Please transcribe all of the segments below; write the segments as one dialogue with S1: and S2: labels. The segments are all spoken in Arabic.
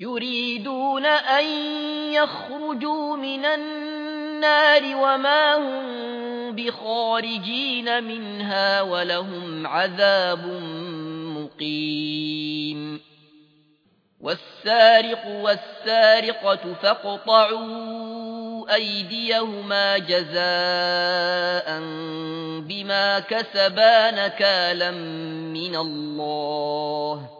S1: يريدون أن يخرجوا من النار وما هم بخارجين منها ولهم عذاب مقيم. والسارق والسارقة فاقطعوا أيديهما جزاء بما كسبا نكالا من الله.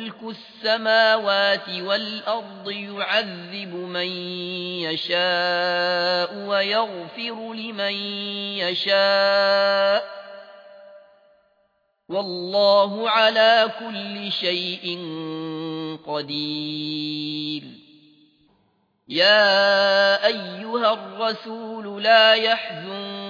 S1: ملك السماوات والأرض يعذب من يشاء ويغفر لمن يشاء والله على كل شيء قدير. يا أيها الرسول لا يحزنك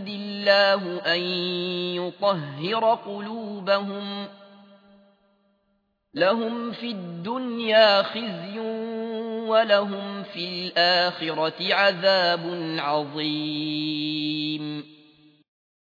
S1: الله أن يطهر قلوبهم لهم في الدنيا خزي ولهم في الآخرة عذاب عظيم